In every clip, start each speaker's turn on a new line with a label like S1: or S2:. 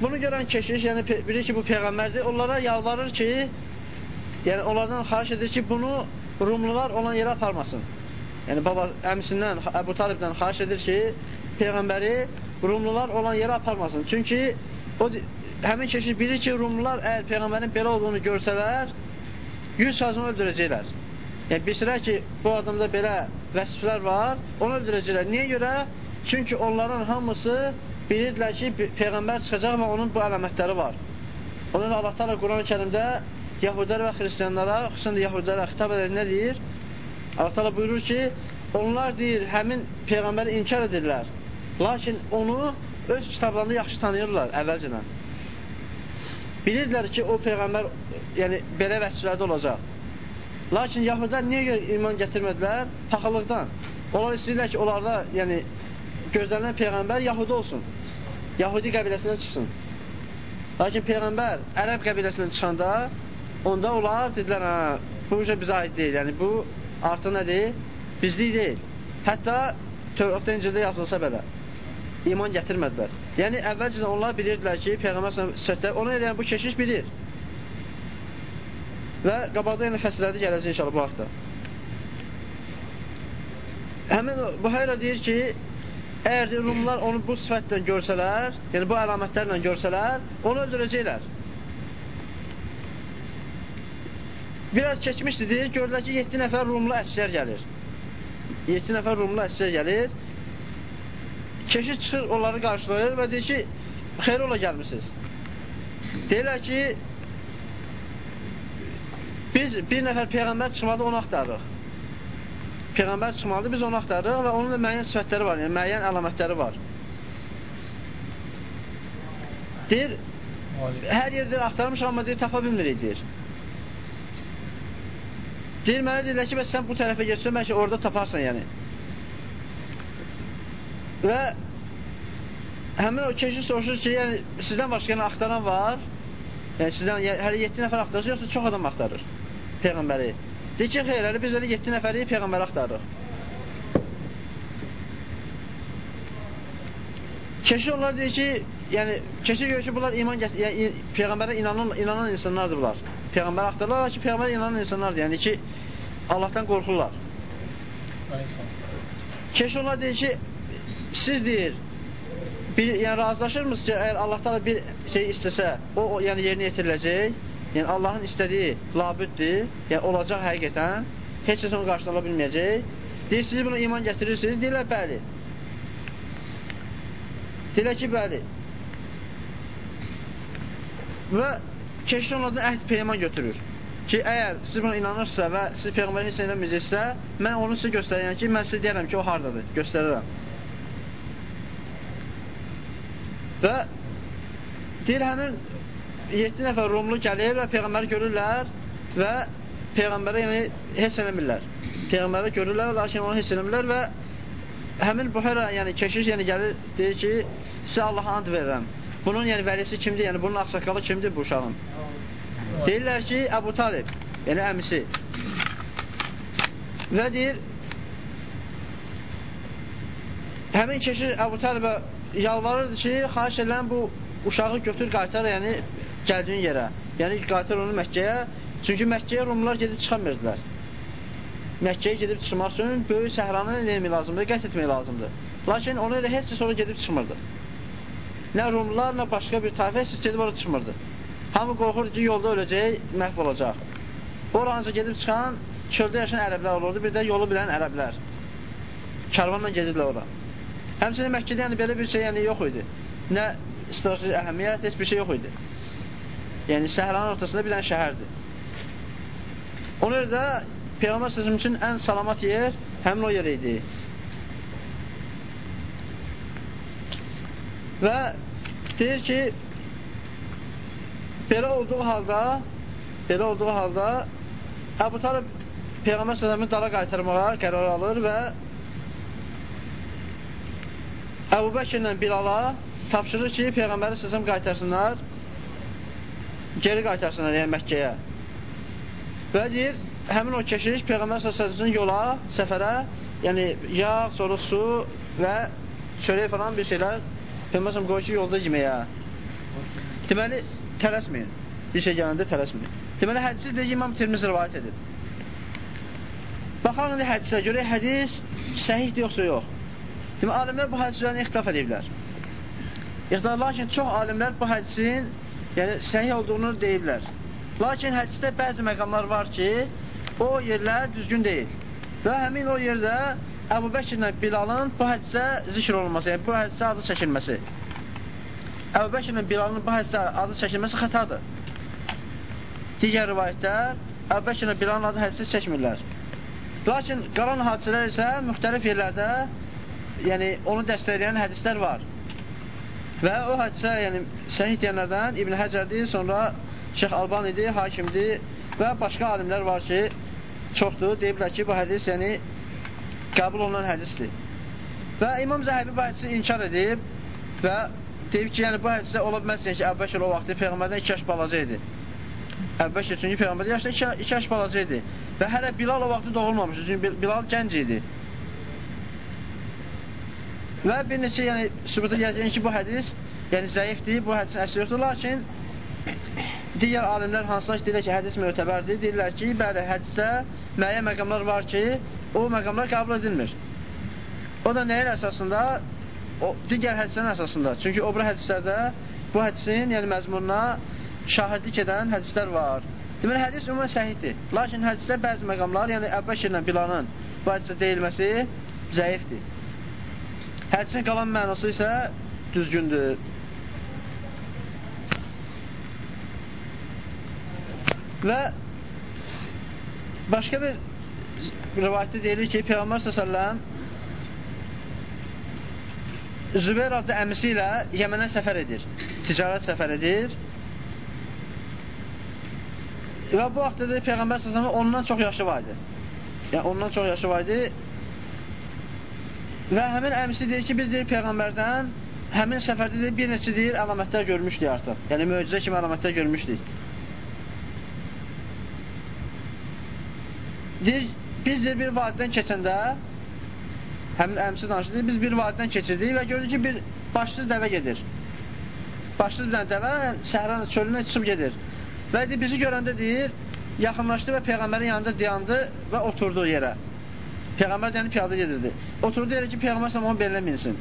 S1: Bunu görən keşiş, yəni bilir ki, bu peyğəmbərdir, onlara yalvarır ki, yəni onlardan xahiş edir ki, bunu Rumlular olan yerə aparmasın. Yəni baba əmisindən, Əbu Talibdən xahiş edir ki, peyğəmbəri Rumlular olan yerə aparmasın. Çünki o həmin keşiş bilir ki, Rumlular əgər peyğəmbərin belə olduğunu görsələr, 100 sazını öldürəcəklər. Yəni bilsələr ki, bu adamda belə vəsiflər var, onu öldürəcəklər. Niyə görə? Çünki onların hamısı bilirdilər ki, Peyğəmbər çıxacaq və onun bu əlamətləri var. Onun Allah Teala Quran-ı Kərimdə Yahudilərə və Xristiyanlara, xüsusən də Yahudilərə xitab edir, nə deyir? Allah Teala buyurur ki, onlar deyir, həmin Peyğəmbəri inkar edirlər. Lakin onu öz kitablarında yaxşı tanıyırlar əvvəlcədən. Bilirdilər ki, o Peyğəmbər yəni, belə vəsiflərdə olacaq. Lakin Yahudilər niyə görə iman gətirmədilər? Paxılıqdan. Onlar istəyirlər ki, onlarda yəni, gözlənilən Peyğəmbər Yahudi olsun. Yahudi qəbiləsindən çıxsın. Lakin Peyğəmbər Ərəb qəbiləsindən çıxanda onda onlar dedilər, hə, bu üzə bizə aid deyil. Yəni bu artıq nədir? Bizlik deyil. Hətta Tövratda İncildə yazılsa belə iman gətirmədilər. Yəni əvvəlcədən onlar bilirdilər ki, Peyğəmbər səhətdə ona eləyən bu keşiş bilir. Və qabaqda yəni fəsillərdə gələcək inşallah bu haqda. Həmin Buhayra deyir ki, Əgər Rumlar onu bu sifətlə görsələr, yəni bu əlamətlərlə görsələr, onu öldürəcəklər. Biraz keçmişdi, deyir, gördülər ki, 7 nəfər Rumlu əsgər gəlir. 7 nəfər Rumlu əsgər gəlir. Keşi çıxır, onları qarşılayır və deyir ki, xeyr ola gəlmişsiniz. Deyirlər ki, biz bir nəfər Peyğəmbər çıxmadı, onu axtarırıq. Peyğəmbər çıxmalıdır, biz onu axtarırıq və onun da müəyyən sifətləri var, yəni müəyyən əlamətləri var. Deyir, hər yerdə axtarmış, amma deyir, tapa bilmirik, deyir. Deyir, mənə deyirlər ki, bəs sən bu tərəfə geçsən, bəlkə orada taparsan, yəni. Və həmin o keşiş soruşur ki, yəni, sizdən başqa yəni, axtaran var, yəni sizdən yəni, hələ 7 nəfər axtarır, yoxsa çox adam axtarır Peyğəmbəri. Deyir ki, xeyr, hələ biz elə 7 nəfəri Peyğəmbər axtarırıq. Keşi onlar deyir ki, yəni keşi görür ki, bunlar iman gətir, yəni peyğəmbərə inanan inanan insanlardır bunlar. Peyğəmbər axtarırlar ki, peyğəmbərə inanan insanlardır. Yəni ki, Allahdan qorxurlar. Keşi onlar deyir ki, siz deyir, bir, yəni razılaşırmısınız ki, əgər Allah Taala bir şey istəsə, o, o yəni yerinə yetiriləcək? Yəni Allahın istədiyi labüddür, yəni olacaq həqiqətən, heç kəs onu qarşılana bilməyəcək. Deyir, siz buna iman gətirirsiniz? Deyirlər, bəli. Deyirlər ki, bəli. Və keşik onlardan əhd peyman götürür ki, əgər siz buna inanırsa və siz Peyğəmbər heç inanmayacaqsa, mən onu sizə göstərəyəm ki, mən sizə deyərəm ki, o hardadır, göstərirəm. Və deyir, həmin 7 nəfər Rumlu gəlir və Peyğəmbəri görürlər və Peyğəmbərə yəni heç eləmirlər. Peyğəmbərə görürlər, lakin onu heç eləmirlər və həmin Buhara, yəni keşiş yəni gəlir, deyir ki, sizə Allaha and verirəm. Bunun yəni vəlisi kimdir? Yəni bunun ağsaqqalı kimdir bu uşağın? Deyirlər ki, Əbu Talib, yəni əmisi. Və deyir, həmin keşiş Əbu Talibə yalvarırdı ki, xahiş edən bu uşağı götür qaytar, yəni gəldiyin yerə. Yəni qaytar onu Məkkəyə. Çünki Məkkəyə Rumlar gedib çıxamırdılar. Məkkəyə gedib çıxmaq üçün böyük səhranı etmək lazımdır? Qət etmək lazımdır. Lakin ona elə heç sonra gedib çıxmırdı. Nə Rumlar, nə başqa bir tayfə heç gedib orada çıxmırdı. Hamı qorxurdu ki, yolda öləcək, məhv olacaq. Ora ancaq gedib çıxan çöldə yaşayan ərəblər olurdu, bir də yolu bilən ərəblər. Karvanla gedirdilər ora. Həmçinin Məkkədə yəni belə bir şey yəni yox idi. Nə strateji əhəmiyyət, heç bir şey yox idi. Yəni səhranın ortasında bir dənə şəhərdir. Ona görə də Peyğəmbər səsəm üçün ən salamat yer həmin o yer idi. Və deyir ki, belə olduğu halda belə olduğu halda Əbu Talib Peyğəmbər səsəmin dara qaytarmağa qərar alır və Əbu Bəkirlə Bilala tapşırır ki, Peyğəmbəri səsəm qaytarsınlar geri qaytarsınlar, yəni Məkkəyə. Və deyir, həmin o keşiş Peyğəmbər s.ə.v yola, səfərə, yəni yağ, sonra su və çörək falan bir şeylər Peyğəmbər qoyur ki, yolda yeməyə. Deməli, tələsməyin. Bir şey gələndə tələsməyin. Deməli, hədisi deyək, İmam Tirmiz rivayət edib. Baxalım indi hədisə görə, hədis səhihdir yoxsa yox. Deməli, alimlər bu hədis üzərində ixtilaf ediblər. İxtilaf, lakin çox alimlər bu hədisin yəni, səhih olduğunu deyiblər. Lakin hədisdə bəzi məqamlar var ki, o yerlər düzgün deyil. Və həmin o yerdə Əbu Bəkirlə Bilalın bu hədisə zikr olunması, yəni bu hədisə adı çəkilməsi. Əbu Bəkirlə Bilalın bu hədisə adı çəkilməsi xətadır. Digər rivayətlər Əbu Bəkirlə Bilalın adı hədisi çəkmirlər. Lakin qalan hadisələr isə müxtəlif yerlərdə yəni onu dəstəkləyən hədislər var. Və o hadisə, yəni səhih deyənlərdən İbn Həcərdir, sonra Şeyx Albanidir, hakimdir və başqa alimlər var ki, çoxdur. Deyiblər ki, bu hədis yəni qəbul olunan hədisdir. Və İmam Zəhəbi bu hədisi inkar edib və deyib ki, yəni bu hədisdə ola bilməz ki, Əbbəkir o vaxtı Peyğəmbərdən 2 yaş balaca idi. Əbbəkir çünki Peyğəmbərdə yaşda 2 yaş balaca idi. Və hələ Bilal o vaxtı doğulmamışdı, çünki Bilal gənc idi. Və bir neçə yəni, sübuta gələcək ki, bu hədis yəni zəifdir, bu hədisin əsli yoxdur, lakin digər alimlər hansılar ki, deyirlər ki, hədis mötəbərdir, deyirlər ki, bəli, hədisdə müəyyən məqamlar var ki, o məqamlar qəbul edilmir. O da nəyin əsasında? O, digər hədislərin əsasında. Çünki o bura hədislərdə bu hədisin, yəni məzmununa şahidlik edən hədislər var. Deməli, hədis ümumən səhiddir. Lakin hədisdə bəzi məqamlar, yəni Əbbəkirlə Bilanın bu hədisə deyilməsi zəifdir. Hədisin qalan mənası isə düzgündür. Və başqa bir rivayətdə deyilir ki, Peyğəmbər s.ə.v Zübeyr adlı əmisi ilə Yəmənə səfər edir, ticarət səfər edir. Və bu vaxtda da Peyğəmbər s.ə.v ondan çox yaşı var idi. Yəni, ondan çox yaşı var idi. Və həmin əmisi deyir ki, biz deyir Peyğəmbərdən həmin səfərdə deyir, bir neçə deyir, əlamətlər görmüşdük artıq. Yəni, möcüzə kimi əlamətlər görmüşdük. Deyir, biz deyir, bir vadidən keçəndə həmin əmsi danışır, deyir, biz bir vadidən keçirdik və gördük ki, bir başsız dəvə gedir. Başsız bir dəvə səhranın çölünə çıxıb gedir. Və deyir, bizi görəndə deyir, yaxınlaşdı və Peyğəmbərin yanında dayandı və oturdu yerə. Peyğəmbər yəni piyada gedirdi. Oturdu yerə ki, Peyğəmbər onu belinə minsin.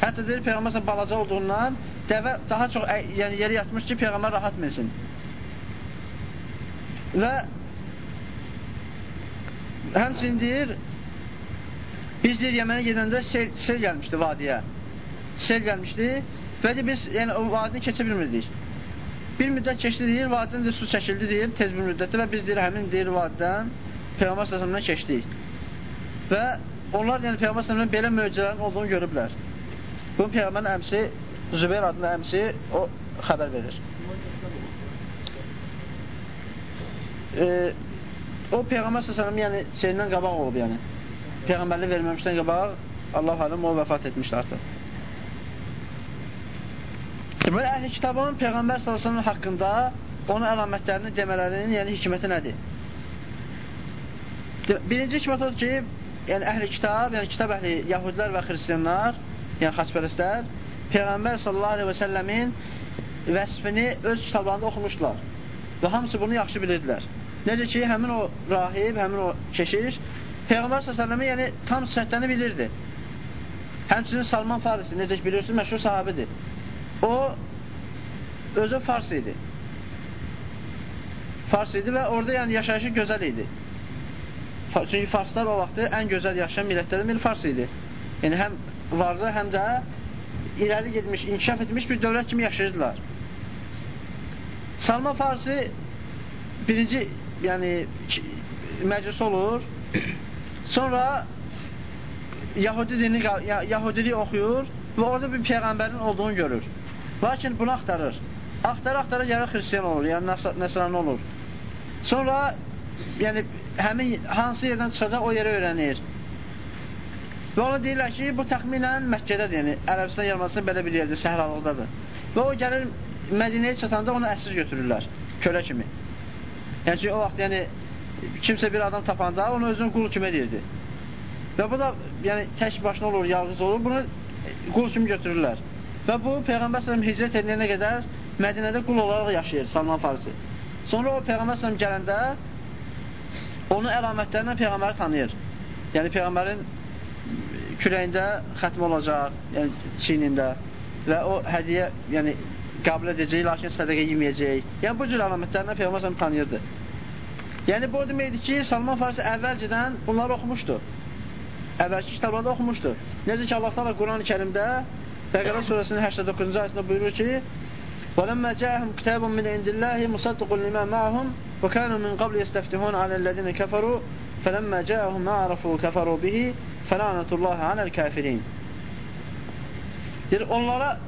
S1: Hətta deyir, Peyğəmbər balaca olduğundan dəvə daha çox yəni, yerə yatmış ki, Peyğəmbər rahat minsin. Və Həmçinin deyir, biz deyir, Yəmənə gedəndə sel, sel gəlmişdi vadiyə. Sel gəlmişdi və deyir, biz yəni, o vadini keçə bilmirdik. Bir müddət keçdi deyir, vadidən də su çəkildi deyir, tez bir müddətdə və biz deyir, həmin deyir, vadidən Peyğəmbər səsəmdən keçdik. Və onlar yəni Peyğəmbər səsəmdən belə möcüzələrin olduğunu görüblər. Bu Peyğəmbərin əmsi, Zübeyir adlı əmsi o xəbər verir. E, O Peyğəmbər s.ə.v yəni şeyindən qabaq olub yəni. Peyğəmbərlik verməmişdən qabaq Allah aləm o vəfat etmişdi artıq. Deməli, əhl-i kitabın Peyğəmbər s.ə.v haqqında onun əlamətlərini demələrinin yəni hikməti nədir? Birinci hikmət odur ki, yəni əhl-i kitab, yəni kitab əhli, yahudlər və xristiyanlar, yəni xaçpərəstlər, Peyğəmbər sallallahu aleyhi və səlləmin vəsfini öz kitablarında oxumuşdular və hamısı bunu yaxşı bilirdilər. Necə ki, həmin o rahib, həmin o keşiş Peyğəmbər s.ə.v-i yəni tam səhətlərini bilirdi. Həmçinin Salman Farisi, necə ki, bilirsiniz, məşhur sahabidir. O, özü Fars idi. Fars idi və orada yəni yaşayışı gözəl idi. Çünki Farslar o vaxtı ən gözəl yaşayan millətlərdən biri Fars idi. Yəni, həm varlı, həm də irəli getmiş, inkişaf etmiş bir dövlət kimi yaşayırdılar. Salman Farisi birinci yəni məclis olur. Sonra Yahudi dini Yahudilik oxuyur və orada bir peyğəmbərin olduğunu görür. Lakin bunu axtarır. Axtara-axtara gəlir xristiyan olur, yəni nəsrani olur. Sonra yəni həmin hansı yerdən çıxacaq o yerə öyrənir. Və ona deyirlər ki, bu təxminən Məkkədədir, yəni Ərəbistan yarımadasında belə bir yerdir, səhralıqdadır. Və o gəlir Mədinəyə çatanda onu əsir götürürlər, kölə kimi. Yəni ki, o vaxt yəni, kimsə bir adam tapanda onu özünün qul kimi edirdi. Və bu da yəni, tək başına olur, yalğız olur, bunu qul kimi götürürlər. Və bu Peyğəmbər sallam hicrət edilənə qədər Mədinədə qul olaraq yaşayır Salman Farisi. Sonra o Peyğəmbər sallam gələndə onun əlamətlərindən Peyğəmbəri tanıyır. Yəni Peyğəmbərin kürəyində xətm olacaq, yəni çiynində və o hədiyə, yəni qəbul edəcək, lakin sədəqə yeməyəcək. Yəni bu cür əlamətlərindən Peyğəmbər tanıyırdı. Yəni bu deməkdir ki, Salman Farisi əvvəlcədən bunları oxumuşdu. Əvvəlki kitablarda oxumuşdu. Necə ki, Allah Taala Quran-ı Kərimdə Bəqərə surəsinin 89-cu ayəsində buyurur ki: وَلَمَّا جَاءَهُمْ كِتَابٌ مِنْ عِنْدِ اللَّهِ مُصَدِّقٌ لِمَا مَعَهُمْ وَكَانُوا مِنْ قَبْلِ يَسْتَفْتِحُونَ عَلَى الَّذِينَ كَفَرُوا فَلَمَّا جَاءَهُمْ مَا عَرَفُوا كَفَرُوا بِهِ فَلَعْنَةُ اللَّهِ عَلَى الْكَافِرِينَ Deyir, onlara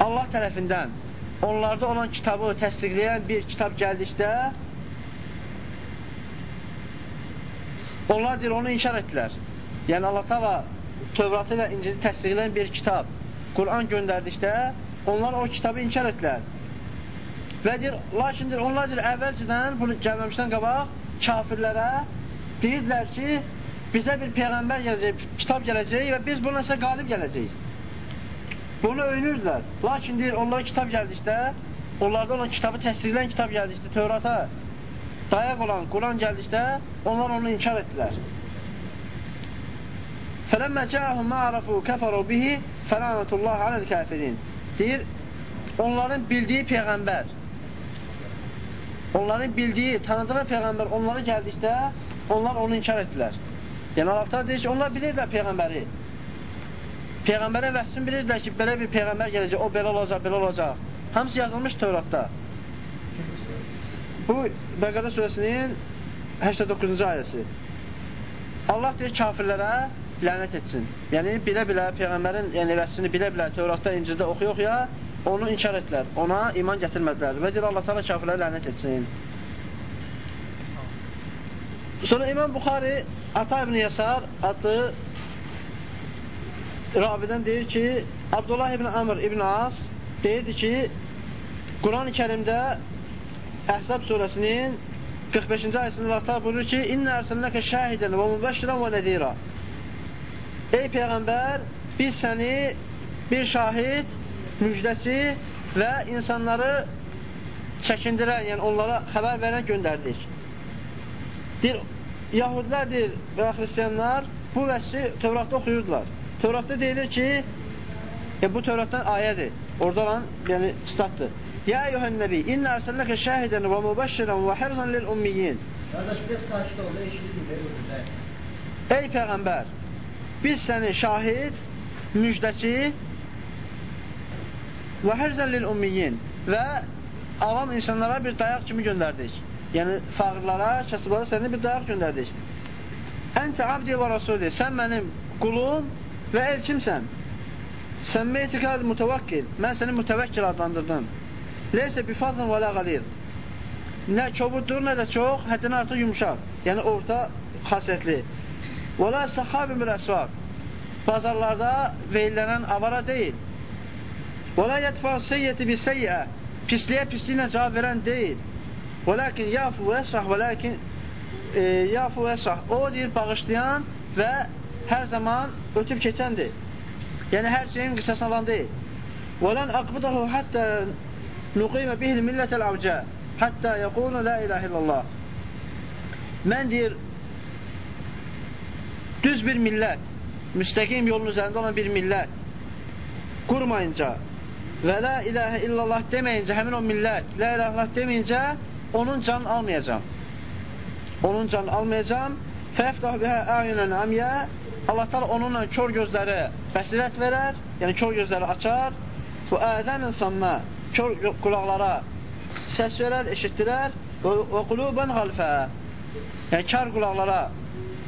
S1: Allah tərəfindən onlarda olan kitabı təsdiqləyən bir kitab gəldikdə onlar deyir, onu inkar etdilər. Yəni Allah Taala Tövratı və İncili təsdiqləyən bir kitab Quran göndərdikdə onlar o kitabı inkar etdilər. Və deyir, lakin deyir, onlar deyir, əvvəlcədən bunu gəlməmişdən qabaq kafirlərə deyirdilər ki, bizə bir peyğəmbər gələcək, kitab gələcək və biz buna isə qalib gələcəyik. Bunu öyünürdülər. Lakin deyir, onlara kitab gəldikdə, onlarda olan kitabı təsdiqləyən kitab gəldikdə, Tövrata dayaq olan Quran gəldikdə, onlar onu inkar etdilər. Fələmmə cəhəhum ma'arafu kəfəru bihi fələnətullah aləl kəfirin. Deyir, onların bildiyi peyğəmbər, onların bildiyi, tanıdığı peyğəmbər onlara gəldikdə, onlar onu inkar etdilər. Yəni, Allah deyir ki, onlar bilirlər peyğəmbəri. Peyğəmbərə vəssin bilirdilər ki, belə bir peyğəmbər gələcək, o belə olacaq, belə olacaq. Hamısı yazılmış Tövratda. Bu Bəqərə surəsinin 89-cu ayəsi. Allah deyir kafirlərə lənət etsin. Yəni, bilə-bilə Peyğəmbərin yəni, vəssini bilə-bilə Tövratda, İncildə oxuya-oxuya onu inkar etdilər, ona iman gətirmədilər və deyir Allah təala kafirlərə lənət etsin. Sonra İmam Buxari Ata ibn Yasar adlı ravidən deyir ki, Abdullah ibn Amr ibn As deyirdi ki, Quran-ı kərimdə Əhzab surəsinin 45-ci ayəsində Allah buyurur ki, İnnə ərsəlnəkə şəhidən və mübəşirən və nəzira Ey Peyğəmbər, biz səni bir şahid, müjdəçi və insanları çəkindirən, yəni onlara xəbər verən göndərdik. Deyir, Yahudilər deyir və xristiyanlar bu vəsfi Tövratda oxuyurdular. Tövratda deyilir ki, e, bu Tövratdan ayədir. Orada olan, yəni, statdır. Ya eyyuhən nəbi, inna ərsəlnəkə şəhidən və mübəşşirən və hərzən lil
S2: eşidir
S1: Ey Peyğəmbər, biz səni şahid, müjdəçi və hərzən lil ummiyyin və avam insanlara bir dayaq kimi göndərdik. Yəni, fağırlara, kasıblara səni bir dayaq göndərdik. Əntə abdi və rasuli, sən mənim qulum və elçimsən. Səmmeytikəl mütəvəkkil. Mən səni mütəvəkkil adlandırdım. Leysə bifadın və lə qalil. Nə kobuddur, nə də çox, həddən artıq yumuşaq. Yəni, orta xasiyyətli. Vələ səxabimül əsvaq. Bazarlarda verilənən avara deyil. Vələ yətfan seyyəti bi seyyə. Pisliyə pisliyə cavab verən deyil. Vələkin yafu və əsrah, vələkin e, yafu və əsrah. O deyir, bağışlayan və hər zaman ötüb keçəndir. Yəni, hər şeyin qisas alan deyil. Vələn əqbidahu həttə nüqimə bihil millətəl avcə, həttə yəqunu la ilahe illallah. Mən deyir, düz bir millət, müstəqim yolun üzərində olan bir millət qurmayınca və la ilahə illallah deməyincə həmin o millət, la ilahə illallah deməyincə onun canını almayacam. Onun canını almayacam. Fəftah bihə əyunən əmyə Allah taala onunla kör gözləri bəsirət verər, yəni kör gözləri açar. Bu ədənin sammə kör qulaqlara səs verər, eşitdirər və quluban xalfə yəni kar qulaqlara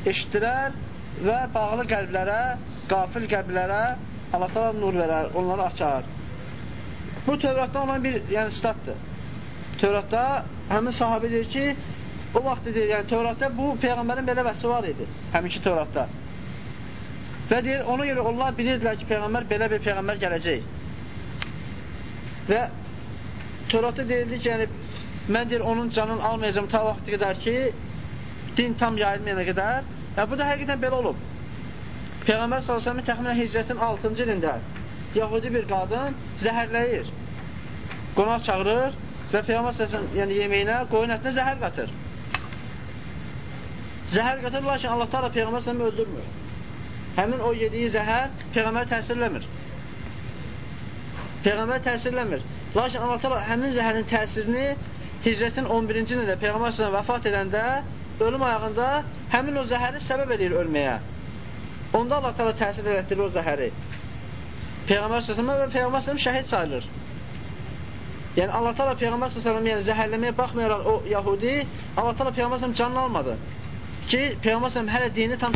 S1: eşitdirər və bağlı qəlblərə, qafil qəlblərə Allah taala nur verər, onları açar. Bu Tövratda olan bir yəni statdır. Tövratda həmin sahabə deyir ki, o vaxt deyir, yəni Tövratda bu Peyğəmbərin belə vəsi var idi, həminki Tövratda. Və deyir, ona görə onlar bilirdilər ki, Peyğəmbər belə bir Peyğəmbər gələcək. Və Tövratda deyildi ki, yəni, mən deyir, onun canını almayacam ta vaxtı qədər ki, din tam yayılmayana qədər. Yəni, bu da həqiqətən belə olub. Peyğəmbər s.ə.v təxminən hicrətin 6-cı ilində Yahudi bir qadın zəhərləyir. Qonaq çağırır və Peyğəmbər səsən yəni yeməyinə, qoyun ətinə zəhər qatır. Zəhər qatır, lakin Allah Taala Peyğəmbər səsəni öldürmür. Həmin o yediyi zəhər Peyğəmbərə təsirləmir. Peyğəmbər təsirləmir. Lakin Allah Taala həmin zəhərin təsirini Hicrətin 11-ci ilində Peyğəmbər səsən vəfat edəndə ölüm ayağında həmin o zəhəri səbəb edir ölməyə. Onda Allah Taala təsir elətdirir o zəhəri. Peyğəmbər səsəmə və Peyğəmbər səsəm şəhid sayılır. Yəni Allah Taala Peyğəmbər səsəmə yəni zəhərləməyə baxmayaraq o Yahudi Allah Taala Peyğəmbər canını almadı. Ki Peyğəmbər hələ dini tam